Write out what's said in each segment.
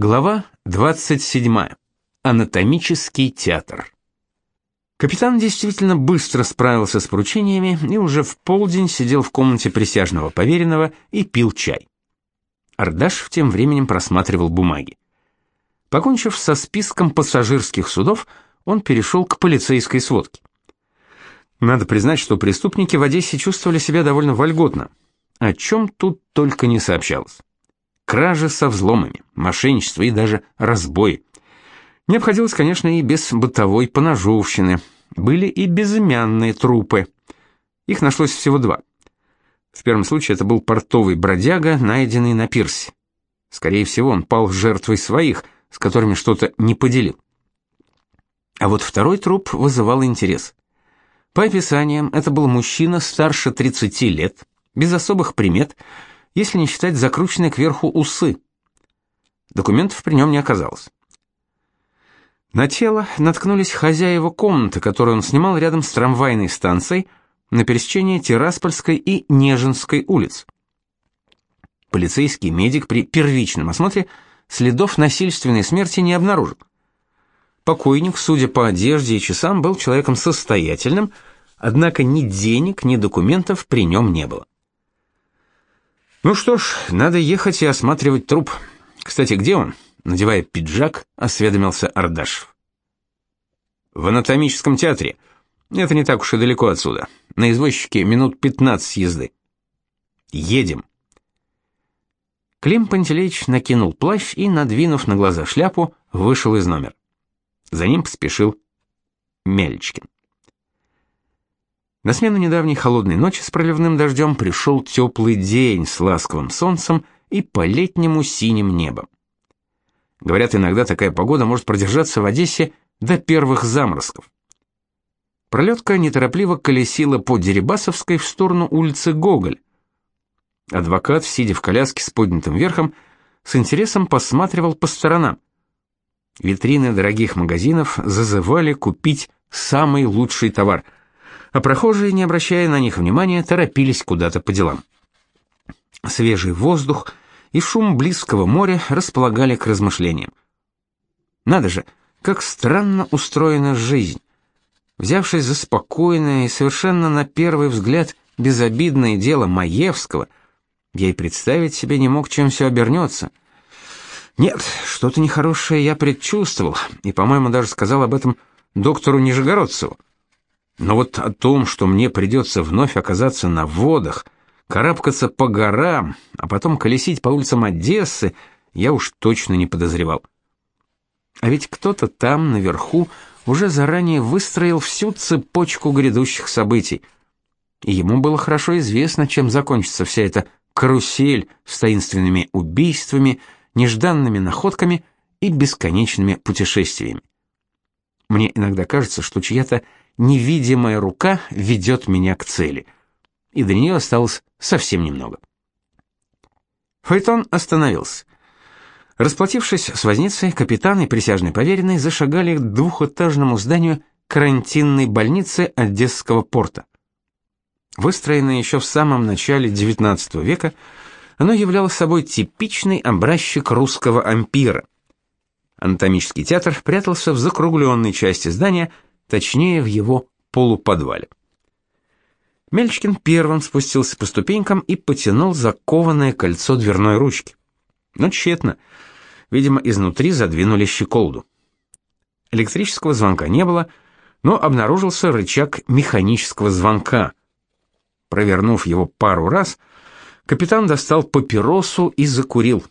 Глава 27. Анатомический театр. Капитан действительно быстро справился с поручениями и уже в полдень сидел в комнате присяжного поверенного и пил чай. Ардаш тем временем просматривал бумаги. Покончив со списком пассажирских судов, он перешел к полицейской сводке. Надо признать, что преступники в Одессе чувствовали себя довольно вольготно. О чем тут только не сообщалось кражи со взломами, мошенничество и даже разбой. Не обходилось, конечно, и без бытовой поножовщины. Были и безымянные трупы. Их нашлось всего два. В первом случае это был портовый бродяга, найденный на пирсе. Скорее всего, он пал жертвой своих, с которыми что-то не поделил. А вот второй труп вызывал интерес. По описаниям, это был мужчина старше 30 лет, без особых примет, если не считать закрученные кверху усы. Документов при нем не оказалось. На тело наткнулись хозяева комнаты, которую он снимал рядом с трамвайной станцией на пересечении Тираспольской и Нежинской улиц. Полицейский медик при первичном осмотре следов насильственной смерти не обнаружил. Покойник, судя по одежде и часам, был человеком состоятельным, однако ни денег, ни документов при нем не было. Ну что ж, надо ехать и осматривать труп. Кстати, где он? Надевая пиджак, осведомился Ардашев. В анатомическом театре. Это не так уж и далеко отсюда. На извозчике минут 15 езды. Едем. Клим Пантелеич накинул плащ и, надвинув на глаза шляпу, вышел из номера. За ним поспешил Мельчкин. На смену недавней холодной ночи с проливным дождем пришел теплый день с ласковым солнцем и по-летнему синим небом. Говорят, иногда такая погода может продержаться в Одессе до первых заморозков. Пролетка неторопливо колесила по Дерибасовской в сторону улицы Гоголь. Адвокат, сидя в коляске с поднятым верхом, с интересом посматривал по сторонам. Витрины дорогих магазинов зазывали купить самый лучший товар – а прохожие, не обращая на них внимания, торопились куда-то по делам. Свежий воздух и шум близкого моря располагали к размышлениям. Надо же, как странно устроена жизнь. Взявшись за спокойное и совершенно на первый взгляд безобидное дело Маевского, я и представить себе не мог, чем все обернется. Нет, что-то нехорошее я предчувствовал, и, по-моему, даже сказал об этом доктору Нижегородцеву. Но вот о том, что мне придется вновь оказаться на водах, карабкаться по горам, а потом колесить по улицам Одессы, я уж точно не подозревал. А ведь кто-то там, наверху, уже заранее выстроил всю цепочку грядущих событий. И ему было хорошо известно, чем закончится вся эта карусель с таинственными убийствами, нежданными находками и бесконечными путешествиями. Мне иногда кажется, что чья-то невидимая рука ведет меня к цели. И до нее осталось совсем немного. Файтон остановился. Расплатившись с возницей, капитан и присяжный поверенный зашагали к двухэтажному зданию карантинной больницы Одесского порта. Выстроенное еще в самом начале XIX века, оно являло собой типичный образчик русского ампира. Анатомический театр прятался в закругленной части здания – точнее в его полуподвале. Мельчкин первым спустился по ступенькам и потянул закованное кольцо дверной ручки. Но тщетно. Видимо, изнутри задвинули щеколду. Электрического звонка не было, но обнаружился рычаг механического звонка. Провернув его пару раз, капитан достал папиросу и закурил.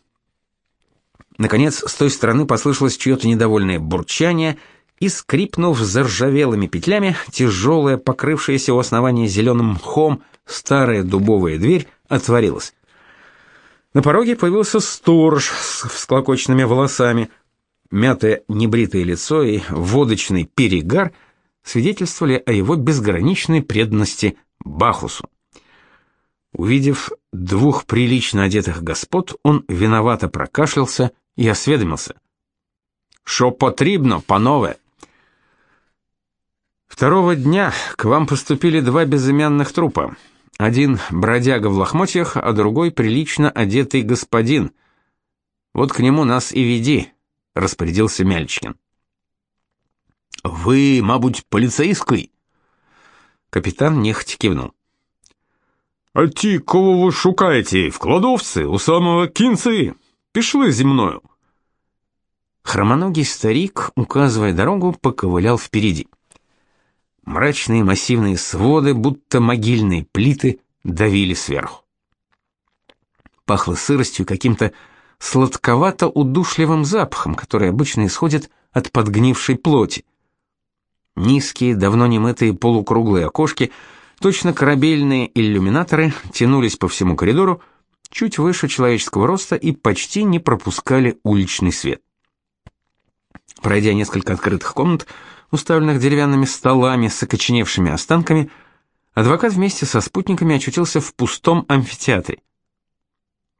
Наконец, с той стороны послышалось чье-то недовольное бурчание — и, скрипнув заржавелыми петлями, тяжелая, покрывшаяся у основания зеленым мхом, старая дубовая дверь отворилась. На пороге появился сторож с всклокоченными волосами. Мятое небритое лицо и водочный перегар свидетельствовали о его безграничной преданности Бахусу. Увидев двух прилично одетых господ, он виновато прокашлялся и осведомился. «Шо потрібно, панове?» Второго дня к вам поступили два безымянных трупа. Один бродяга в лохмотьях, а другой прилично одетый господин. Вот к нему нас и веди, распорядился Мяльчкин. Ви, мабуть, поліцейський? Капітан нехотя кивнув. А ті, кого ви шукаєте, в кладовці у самого кінці, пішли зі мною. Хромоногий старик, указывая дорогу, поковылял впереди. Мрачные массивные своды, будто могильные плиты, давили сверху. Пахло сыростью каким-то сладковато-удушливым запахом, который обычно исходит от подгнившей плоти. Низкие, давно немытые полукруглые окошки, точно корабельные иллюминаторы, тянулись по всему коридору, чуть выше человеческого роста и почти не пропускали уличный свет. Пройдя несколько открытых комнат, уставленных деревянными столами с окоченевшими останками, адвокат вместе со спутниками очутился в пустом амфитеатре.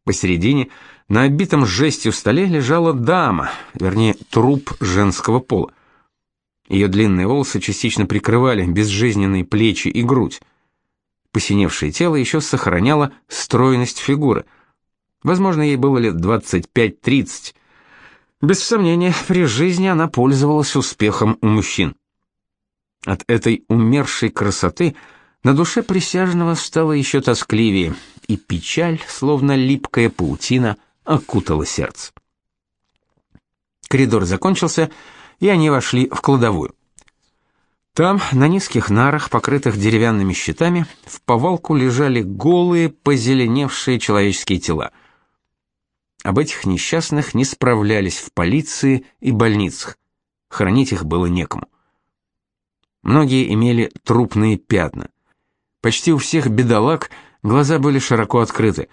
Посередине, на оббитом жестью столе, лежала дама, вернее, труп женского пола. Ее длинные волосы частично прикрывали безжизненные плечи и грудь. Посиневшее тело еще сохраняло стройность фигуры. Возможно, ей было лет 25-30. Без сомнения, при жизни она пользовалась успехом у мужчин. От этой умершей красоты на душе присяжного стало еще тоскливее, и печаль, словно липкая паутина, окутала сердце. Коридор закончился, и они вошли в кладовую. Там, на низких нарах, покрытых деревянными щитами, в повалку лежали голые, позеленевшие человеческие тела. Об этих несчастных не справлялись в полиции и больницах. Хранить их было некому. Многие имели трупные пятна. Почти у всех бедолаг глаза были широко открыты,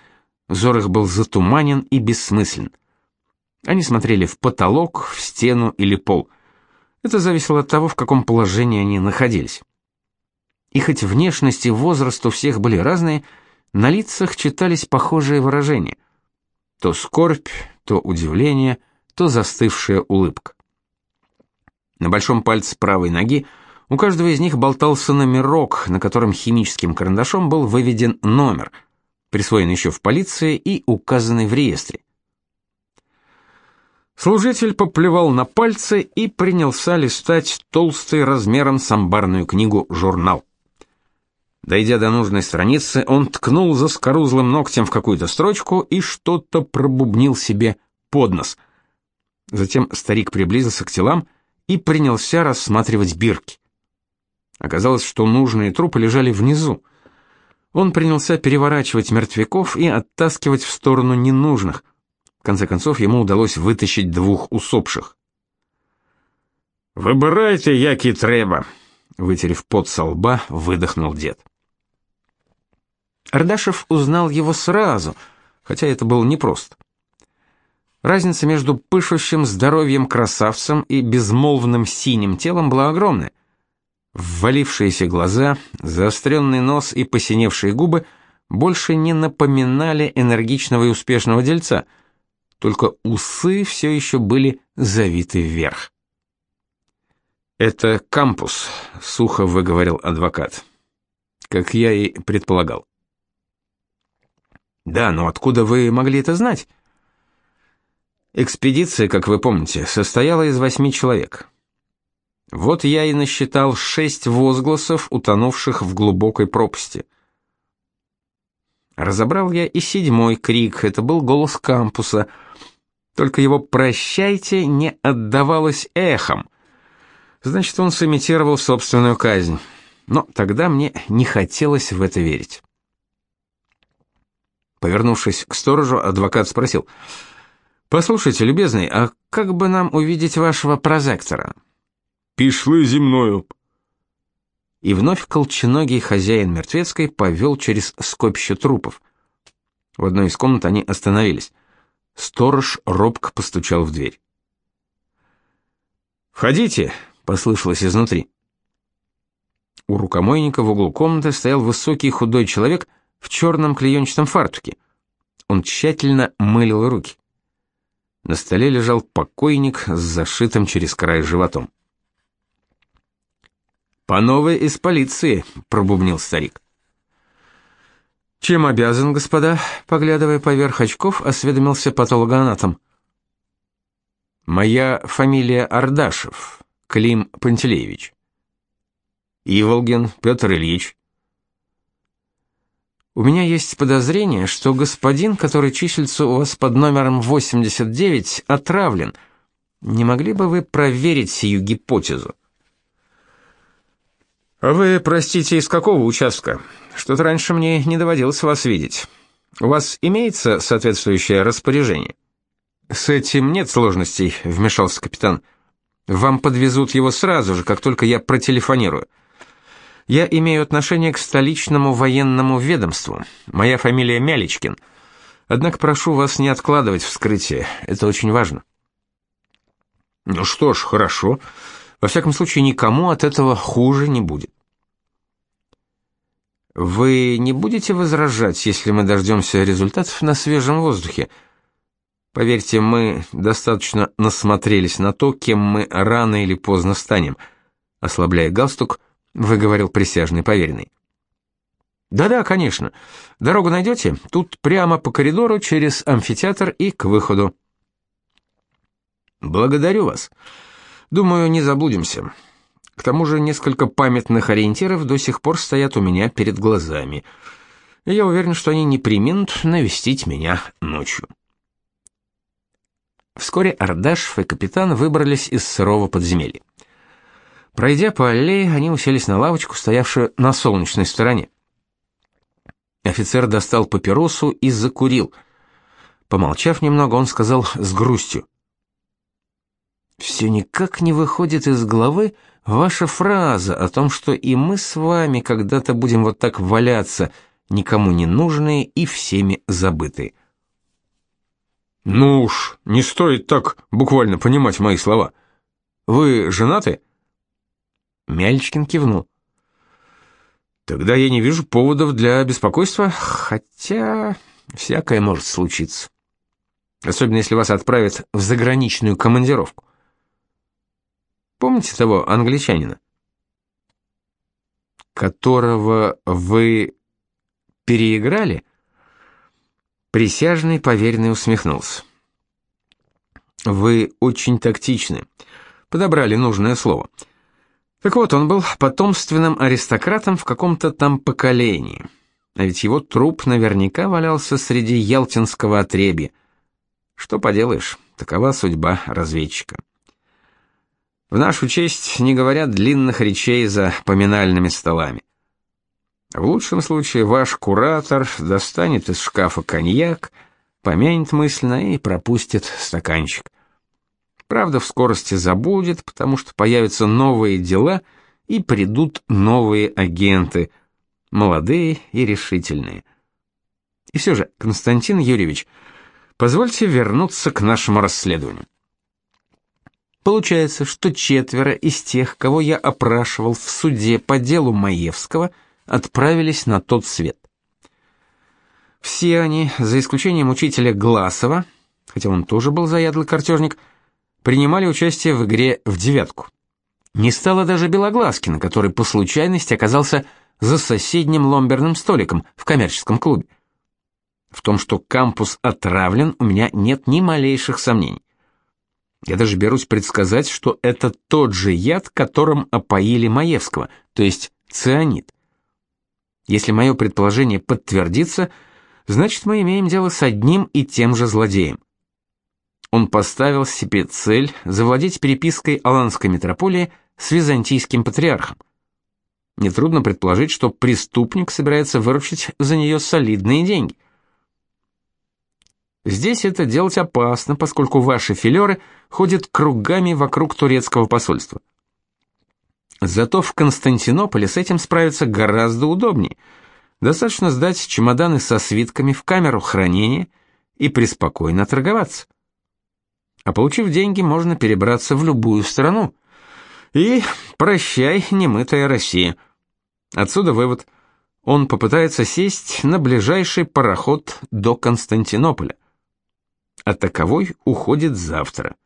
взор их был затуманен и бессмыслен. Они смотрели в потолок, в стену или пол. Это зависело от того, в каком положении они находились. И хоть внешность и возраст у всех были разные, на лицах читались похожие выражения. То скорбь, то удивление, то застывшая улыбка. На большом пальце правой ноги у каждого из них болтался номерок, на котором химическим карандашом был выведен номер, присвоенный еще в полиции и указанный в реестре. Служитель поплевал на пальцы и принялся листать толстый размером с амбарную книгу журнал. Дойдя до нужной страницы, он ткнул за скорузлым ногтем в какую-то строчку и что-то пробубнил себе под нос. Затем старик приблизился к телам и принялся рассматривать бирки. Оказалось, что нужные трупы лежали внизу. Он принялся переворачивать мертвяков и оттаскивать в сторону ненужных – в конце концов, ему удалось вытащить двух усопших. «Выбирайте, яки треба!» Вытерев пот со лба, выдохнул дед. Ардашев узнал его сразу, хотя это было непросто. Разница между пышущим здоровьем красавцем и безмолвным синим телом была огромная. Ввалившиеся глаза, заостренный нос и посиневшие губы больше не напоминали энергичного и успешного дельца — только усы все еще были завиты вверх. «Это кампус», — сухо выговорил адвокат. «Как я и предполагал». «Да, но откуда вы могли это знать?» Экспедиция, как вы помните, состояла из восьми человек. Вот я и насчитал шесть возгласов, утонувших в глубокой пропасти. Разобрал я и седьмой крик, это был голос кампуса. Только его «прощайте» не отдавалось эхом. Значит, он сымитировал собственную казнь. Но тогда мне не хотелось в это верить. Повернувшись к сторожу, адвокат спросил: "Послушайте, любезный, а как бы нам увидеть вашего прозектора?" "Пишли земною", и вновь колченогий хозяин мертвецкой повел через скопище трупов. В одной из комнат они остановились. Сторож робко постучал в дверь. «Входите!» — послышалось изнутри. У рукомойника в углу комнаты стоял высокий худой человек в черном клеенчатом фартуке. Он тщательно мылил руки. На столе лежал покойник с зашитым через край животом. «Панове из полиции», — пробубнил старик. «Чем обязан, господа?» — поглядывая поверх очков, осведомился патологоанатом. Моя фамилия Ардашев, Клим Пантелеевич. Иволгин Петр Ильич. У меня есть подозрение, что господин, который числится у вас под номером 89, отравлен. Не могли бы вы проверить сию гипотезу? А вы, простите, из какого участка? Что-то раньше мне не доводилось вас видеть. У вас имеется соответствующее распоряжение? С этим нет сложностей, вмешался капитан. Вам подвезут его сразу же, как только я протелефонирую. Я имею отношение к столичному военному ведомству. Моя фамилия Мялечкин. Однако прошу вас не откладывать вскрытие. Это очень важно. Ну что ж, хорошо. Во всяком случае, никому от этого хуже не будет. Вы не будете возражать, если мы дождемся результатов на свежем воздухе? Поверьте, мы достаточно насмотрелись на то, кем мы рано или поздно станем. Ослабляя галстук, выговорил присяжный поверенный. Да-да, конечно. Дорогу найдете? Тут прямо по коридору через амфитеатр и к выходу. Благодарю вас. Думаю, не заблудимся. К тому же несколько памятных ориентиров до сих пор стоят у меня перед глазами. Я уверен, что они не приминут навестить меня ночью. Вскоре Ардашев и капитан выбрались из сырого подземелья. Пройдя по аллее, они уселись на лавочку, стоявшую на солнечной стороне. Офицер достал папиросу и закурил. Помолчав немного, он сказал с грустью: «Все никак не выходит из головы ваша фраза о том, что и мы с вами когда-то будем вот так валяться, никому не нужные и всеми забытые». Ну уж, не стоит так буквально понимать мои слова. Вы женаты? Мяльчкин кивнул. Тогда я не вижу поводов для беспокойства, хотя всякое может случиться. Особенно если вас отправят в заграничную командировку. Помните того англичанина? Которого вы переиграли? Присяжный поверенный усмехнулся. Вы очень тактичны. Подобрали нужное слово. Так вот, он был потомственным аристократом в каком-то там поколении. А ведь его труп наверняка валялся среди ялтинского отребья. Что поделаешь, такова судьба разведчика. В нашу честь не говорят длинных речей за поминальными столами. В лучшем случае ваш куратор достанет из шкафа коньяк, помянет мысленно и пропустит стаканчик. Правда, в скорости забудет, потому что появятся новые дела и придут новые агенты, молодые и решительные. И все же, Константин Юрьевич, позвольте вернуться к нашему расследованию. Получается, что четверо из тех, кого я опрашивал в суде по делу Маевского – отправились на тот свет. Все они, за исключением учителя Гласова, хотя он тоже был заядлый картежник, принимали участие в игре в девятку. Не стало даже Белогласкина, который по случайности оказался за соседним ломберным столиком в коммерческом клубе. В том, что кампус отравлен, у меня нет ни малейших сомнений. Я даже берусь предсказать, что это тот же яд, которым опоили Маевского, то есть цианид. Если мое предположение подтвердится, значит, мы имеем дело с одним и тем же злодеем. Он поставил себе цель завладеть перепиской Аланской митрополии с византийским патриархом. Нетрудно предположить, что преступник собирается выручить за нее солидные деньги. Здесь это делать опасно, поскольку ваши филеры ходят кругами вокруг турецкого посольства. Зато в Константинополе с этим справиться гораздо удобнее. Достаточно сдать чемоданы со свитками в камеру хранения и преспокойно торговаться. А получив деньги, можно перебраться в любую страну. И прощай, немытая Россия. Отсюда вывод. Он попытается сесть на ближайший пароход до Константинополя. А таковой уходит завтра.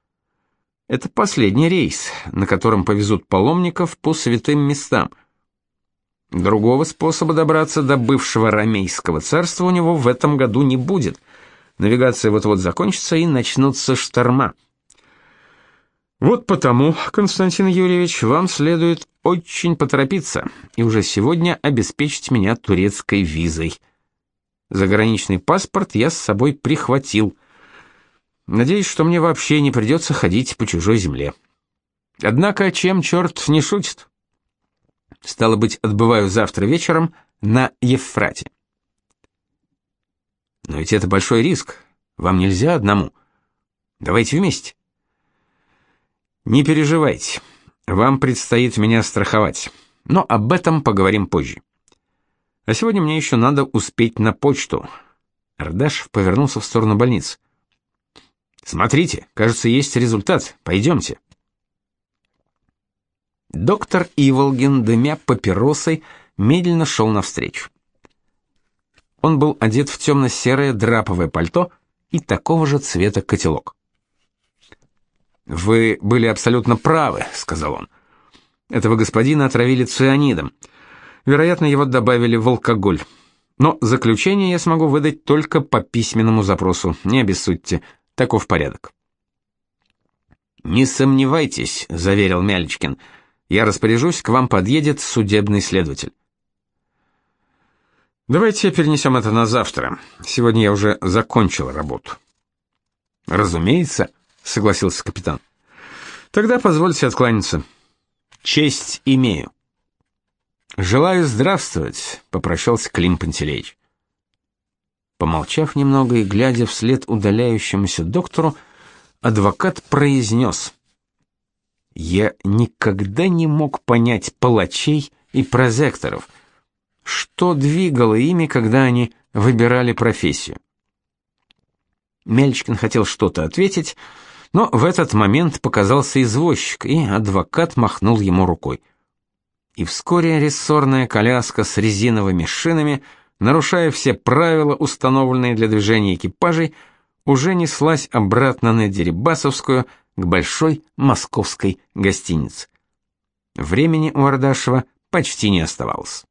Это последний рейс, на котором повезут паломников по святым местам. Другого способа добраться до бывшего ромейского царства у него в этом году не будет. Навигация вот-вот закончится и начнутся шторма. Вот потому, Константин Юрьевич, вам следует очень поторопиться и уже сегодня обеспечить меня турецкой визой. Заграничный паспорт я с собой прихватил. Надеюсь, что мне вообще не придется ходить по чужой земле. Однако, чем черт не шутит? Стало быть, отбываю завтра вечером на Евфрате. Но ведь это большой риск. Вам нельзя одному. Давайте вместе. Не переживайте. Вам предстоит меня страховать. Но об этом поговорим позже. А сегодня мне еще надо успеть на почту. Ардашев повернулся в сторону больницы. Смотрите, кажется, есть результат. Пойдемте. Доктор Иволгин, дымя папиросой, медленно шел навстречу. Он был одет в темно-серое драповое пальто и такого же цвета котелок. «Вы были абсолютно правы», — сказал он. «Этого господина отравили цианидом. Вероятно, его добавили в алкоголь. Но заключение я смогу выдать только по письменному запросу. Не обессудьте, таков порядок. Не сомневайтесь, заверил Мялечкин. Я распоряжусь, к вам подъедет судебный следователь. Давайте перенесем это на завтра. Сегодня я уже закончил работу. Разумеется, согласился капитан. Тогда позвольте откланяться. Честь имею. Желаю здравствовать, попрощался Клим Пантелеич. Помолчав немного и глядя вслед удаляющемуся доктору, адвокат произнес. «Я никогда не мог понять палачей и прозекторов. Что двигало ими, когда они выбирали профессию?» Мельчкин хотел что-то ответить, но в этот момент показался извозчик, и адвокат махнул ему рукой и вскоре рессорная коляска с резиновыми шинами, нарушая все правила, установленные для движения экипажей, уже неслась обратно на Дерибасовскую к большой московской гостинице. Времени у Ардашева почти не оставалось.